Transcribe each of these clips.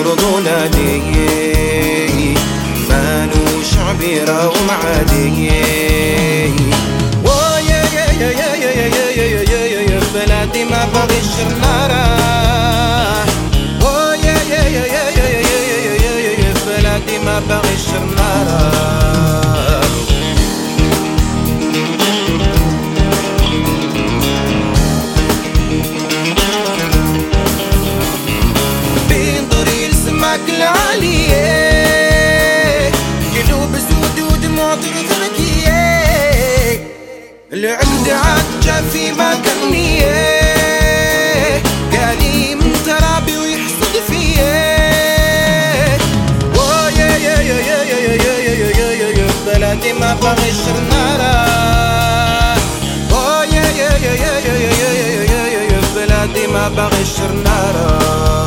أرضنا دي فانو شعبي راهم عادي. العالية قلوب سود ودموع ترثركية العقد عجى في مكانية قالي من ترابي ويحصد فيه يا يا يا يا يا يا يا يا يا بلادي ما يا يا بلادي ما بغي الشرنارة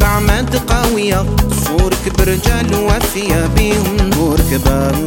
بعمد قوية صورك برجال وفية بيهم. نور كبان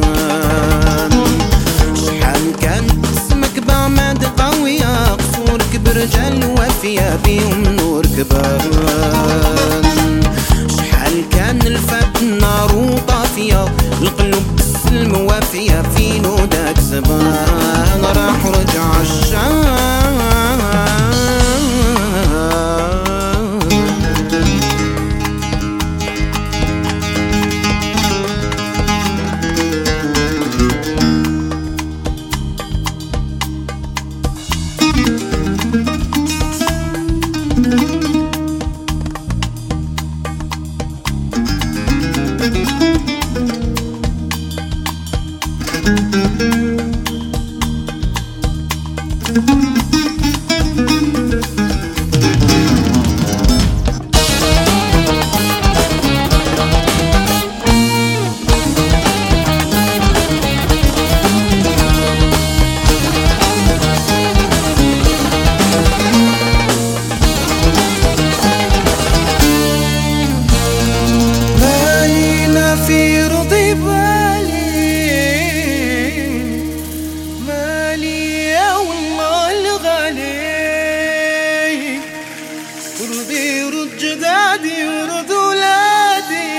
جدادي ورد ولادي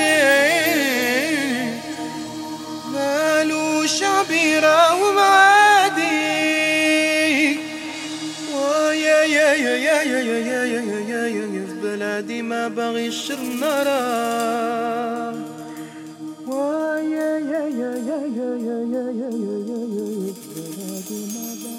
مالو شعبيرة ومعادي ويا يا يا يا يا يا يا يا يا يا يا في بلادي ما بغي الشرنرة ويا يا يا يا يا يا يا يا يا يا في بلادي ما بغي